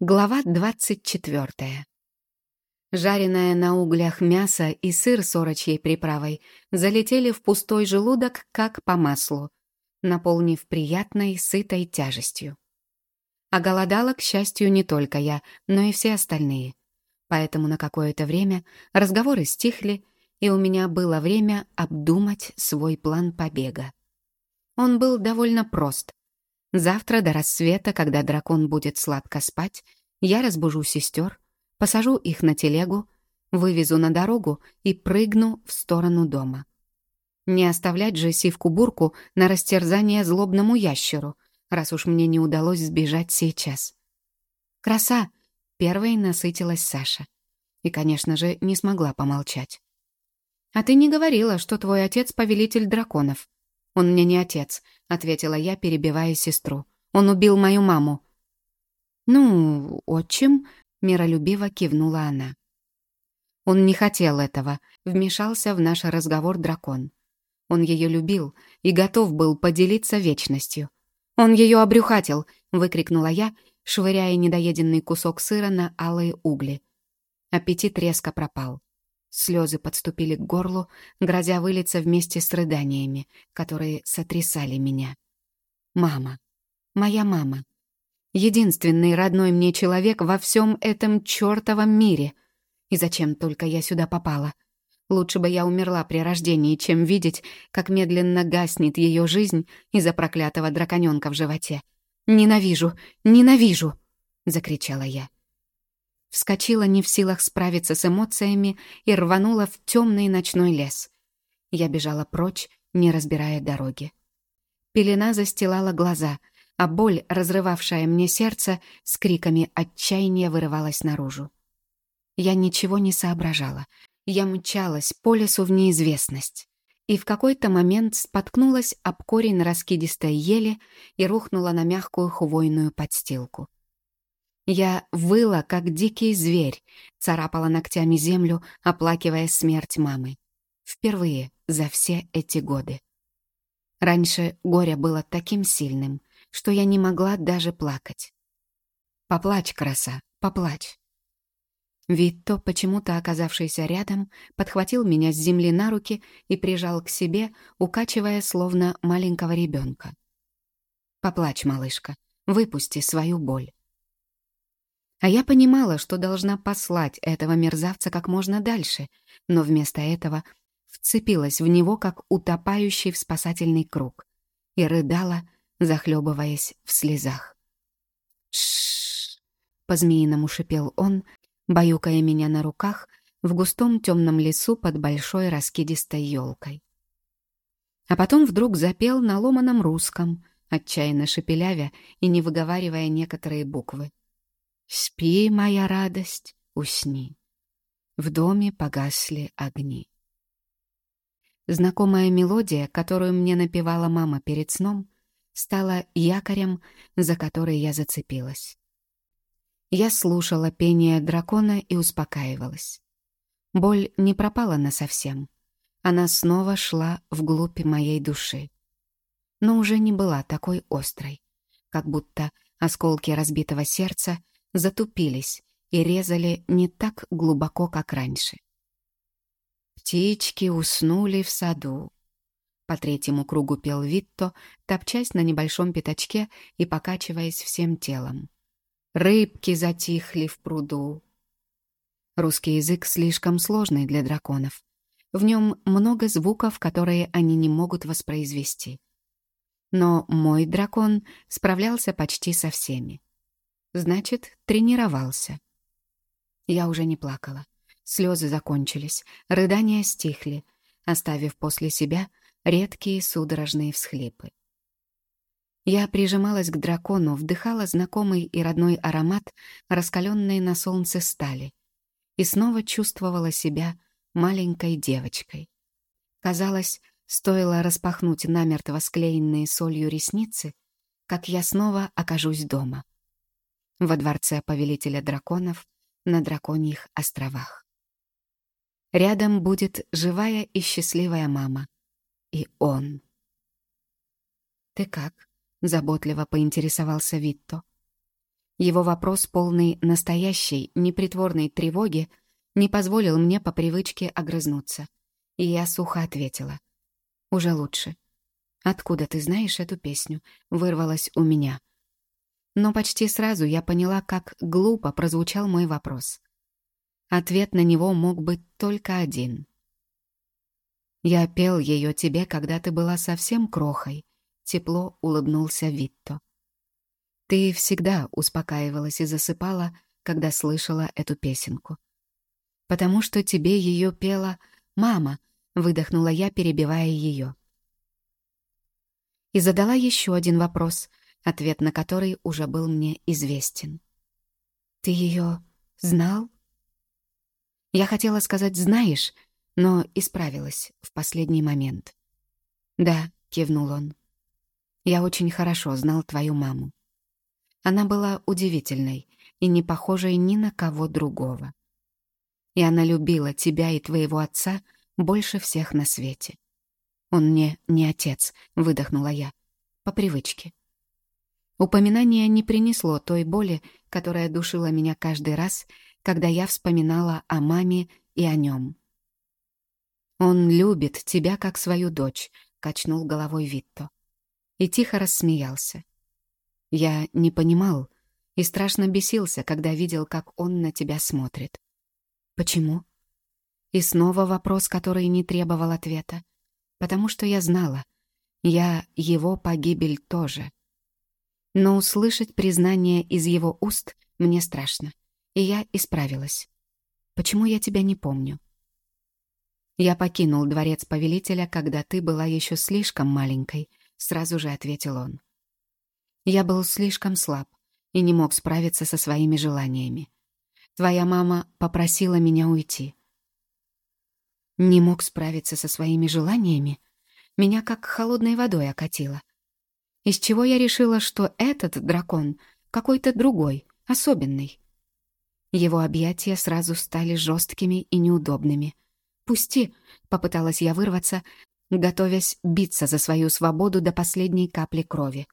Глава 24. Жареное на углях мясо и сыр с орочьей приправой залетели в пустой желудок, как по маслу, наполнив приятной, сытой тяжестью. А голодала, к счастью, не только я, но и все остальные. Поэтому на какое-то время разговоры стихли, и у меня было время обдумать свой план побега. Он был довольно прост — Завтра до рассвета, когда дракон будет сладко спать, я разбужу сестер, посажу их на телегу, вывезу на дорогу и прыгну в сторону дома. Не оставлять же сивку-бурку на растерзание злобному ящеру, раз уж мне не удалось сбежать сейчас. «Краса!» — первой насытилась Саша. И, конечно же, не смогла помолчать. «А ты не говорила, что твой отец — повелитель драконов?» «Он мне не отец», — ответила я, перебивая сестру. «Он убил мою маму». «Ну, отчим», — миролюбиво кивнула она. Он не хотел этого, вмешался в наш разговор дракон. Он ее любил и готов был поделиться вечностью. «Он ее обрюхатил!» — выкрикнула я, швыряя недоеденный кусок сыра на алые угли. Аппетит резко пропал. Слезы подступили к горлу, грозя вылиться вместе с рыданиями, которые сотрясали меня. Мама. Моя мама. Единственный родной мне человек во всем этом чертовом мире. И зачем только я сюда попала? Лучше бы я умерла при рождении, чем видеть, как медленно гаснет ее жизнь из-за проклятого драконёнка в животе. «Ненавижу! Ненавижу!» — закричала я вскочила не в силах справиться с эмоциями и рванула в темный ночной лес. Я бежала прочь, не разбирая дороги. Пелена застилала глаза, а боль, разрывавшая мне сердце, с криками отчаяния вырывалась наружу. Я ничего не соображала. Я мчалась по лесу в неизвестность. И в какой-то момент споткнулась об корень раскидистой ели и рухнула на мягкую хвойную подстилку. Я выла, как дикий зверь, царапала ногтями землю, оплакивая смерть мамы. Впервые за все эти годы. Раньше горе было таким сильным, что я не могла даже плакать. «Поплачь, краса, поплачь!» Витто, почему-то оказавшийся рядом, подхватил меня с земли на руки и прижал к себе, укачивая словно маленького ребенка. «Поплачь, малышка, выпусти свою боль». А я понимала, что должна послать этого мерзавца как можно дальше, но вместо этого вцепилась в него, как утопающий в спасательный круг, и рыдала, захлебываясь в слезах. «Тш-ш-ш!» по-змеиному шипел он, баюкая меня на руках в густом темном лесу под большой раскидистой елкой. А потом вдруг запел на ломаном русском, отчаянно шепелявя и не выговаривая некоторые буквы. Спи, моя радость, усни. В доме погасли огни. Знакомая мелодия, которую мне напевала мама перед сном, стала якорем, за который я зацепилась. Я слушала пение дракона и успокаивалась. Боль не пропала насовсем. Она снова шла вглубь моей души. Но уже не была такой острой, как будто осколки разбитого сердца затупились и резали не так глубоко, как раньше. Птички уснули в саду. По третьему кругу пел Витто, топчась на небольшом пятачке и покачиваясь всем телом. Рыбки затихли в пруду. Русский язык слишком сложный для драконов. В нем много звуков, которые они не могут воспроизвести. Но мой дракон справлялся почти со всеми. Значит, тренировался. Я уже не плакала. Слезы закончились, рыдания стихли, оставив после себя редкие судорожные всхлипы. Я прижималась к дракону, вдыхала знакомый и родной аромат, раскаленной на солнце стали, и снова чувствовала себя маленькой девочкой. Казалось, стоило распахнуть намертво склеенные солью ресницы, как я снова окажусь дома во дворце повелителя драконов на драконьих островах. Рядом будет живая и счастливая мама. И он. «Ты как?» — заботливо поинтересовался Витто. Его вопрос, полный настоящей, непритворной тревоги, не позволил мне по привычке огрызнуться. И я сухо ответила. «Уже лучше. Откуда ты знаешь эту песню?» вырвалась у меня. Но почти сразу я поняла, как глупо прозвучал мой вопрос. Ответ на него мог быть только один. «Я пел ее тебе, когда ты была совсем крохой», — тепло улыбнулся Витто. «Ты всегда успокаивалась и засыпала, когда слышала эту песенку. Потому что тебе ее пела мама», — выдохнула я, перебивая ее. И задала еще один вопрос, ответ на который уже был мне известен. «Ты ее знал?» Я хотела сказать «знаешь», но исправилась в последний момент. «Да», — кивнул он. «Я очень хорошо знал твою маму. Она была удивительной и не похожей ни на кого другого. И она любила тебя и твоего отца больше всех на свете. Он мне не отец», — выдохнула я, по привычке. Упоминание не принесло той боли, которая душила меня каждый раз, когда я вспоминала о маме и о нем. «Он любит тебя, как свою дочь», — качнул головой Витто. И тихо рассмеялся. Я не понимал и страшно бесился, когда видел, как он на тебя смотрит. «Почему?» И снова вопрос, который не требовал ответа. Потому что я знала, я его погибель тоже. Но услышать признание из его уст мне страшно, и я исправилась. «Почему я тебя не помню?» «Я покинул дворец повелителя, когда ты была еще слишком маленькой», — сразу же ответил он. «Я был слишком слаб и не мог справиться со своими желаниями. Твоя мама попросила меня уйти». «Не мог справиться со своими желаниями?» Меня как холодной водой окатило. Из чего я решила, что этот дракон какой-то другой, особенный. Его объятия сразу стали жесткими и неудобными — «Пусти!» — попыталась я вырваться, готовясь биться за свою свободу до последней капли крови.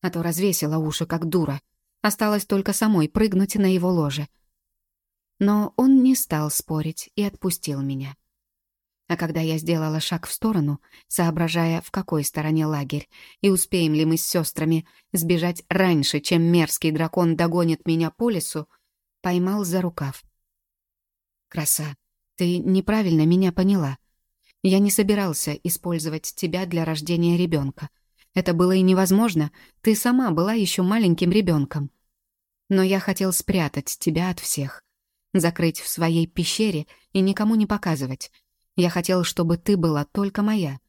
А то развесила уши, как дура. Осталось только самой прыгнуть на его ложе. Но он не стал спорить и отпустил меня. А когда я сделала шаг в сторону, соображая, в какой стороне лагерь, и успеем ли мы с сестрами сбежать раньше, чем мерзкий дракон догонит меня по лесу, поймал за рукав. «Краса, ты неправильно меня поняла. Я не собирался использовать тебя для рождения ребенка. Это было и невозможно. Ты сама была еще маленьким ребенком. Но я хотел спрятать тебя от всех. Закрыть в своей пещере и никому не показывать. Я хотел, чтобы ты была только моя.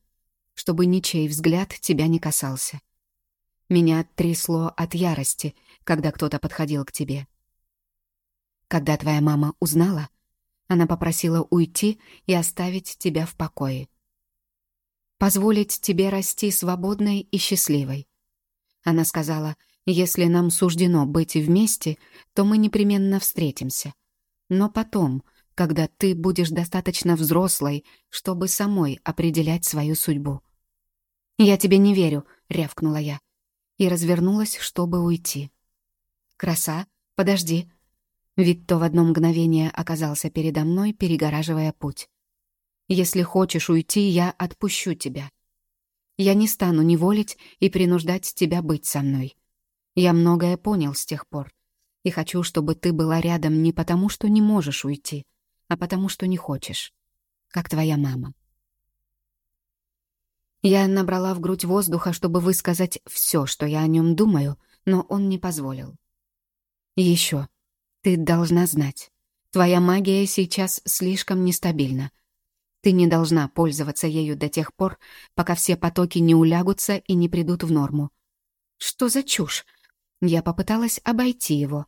Чтобы ничей взгляд тебя не касался. Меня трясло от ярости, когда кто-то подходил к тебе. Когда твоя мама узнала, она попросила уйти и оставить тебя в покое. Позволить тебе расти свободной и счастливой. Она сказала, если нам суждено быть вместе, то мы непременно встретимся. Но потом, когда ты будешь достаточно взрослой, чтобы самой определять свою судьбу. «Я тебе не верю», — рявкнула я. И развернулась, чтобы уйти. «Краса, подожди», Витто в одно мгновение оказался передо мной, перегораживая путь. «Если хочешь уйти, я отпущу тебя. Я не стану неволить и принуждать тебя быть со мной. Я многое понял с тех пор, и хочу, чтобы ты была рядом не потому, что не можешь уйти, а потому, что не хочешь, как твоя мама». Я набрала в грудь воздуха, чтобы высказать все, что я о нем думаю, но он не позволил. Еще. Ты должна знать. Твоя магия сейчас слишком нестабильна. Ты не должна пользоваться ею до тех пор, пока все потоки не улягутся и не придут в норму. Что за чушь? Я попыталась обойти его,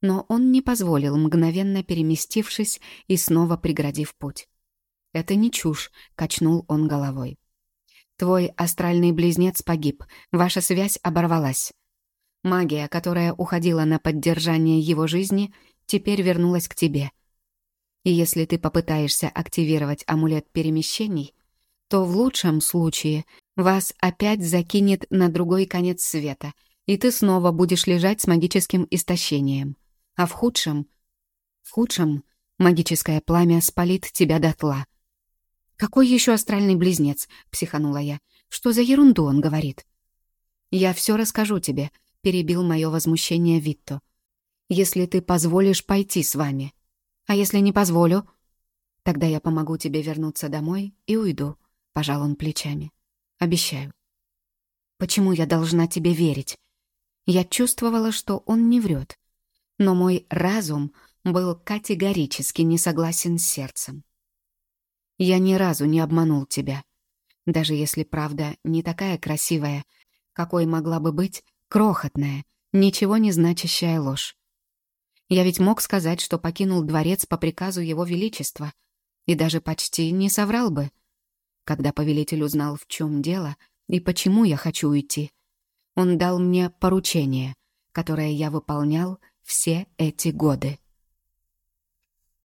но он не позволил, мгновенно переместившись и снова преградив путь. «Это не чушь», — качнул он головой. «Твой астральный близнец погиб, ваша связь оборвалась. Магия, которая уходила на поддержание его жизни, теперь вернулась к тебе. И если ты попытаешься активировать амулет перемещений, то в лучшем случае вас опять закинет на другой конец света, и ты снова будешь лежать с магическим истощением. А в худшем... В худшем магическое пламя спалит тебя дотла. «Какой еще астральный близнец?» — психанула я. «Что за ерунду он говорит?» «Я все расскажу тебе», — перебил мое возмущение Витто. «Если ты позволишь пойти с вами. А если не позволю?» «Тогда я помогу тебе вернуться домой и уйду», — пожал он плечами. «Обещаю». «Почему я должна тебе верить?» Я чувствовала, что он не врет. Но мой разум был категорически не согласен с сердцем. Я ни разу не обманул тебя. Даже если правда не такая красивая, какой могла бы быть крохотная, ничего не значащая ложь. Я ведь мог сказать, что покинул дворец по приказу Его Величества, и даже почти не соврал бы. Когда повелитель узнал, в чем дело и почему я хочу уйти, он дал мне поручение, которое я выполнял все эти годы.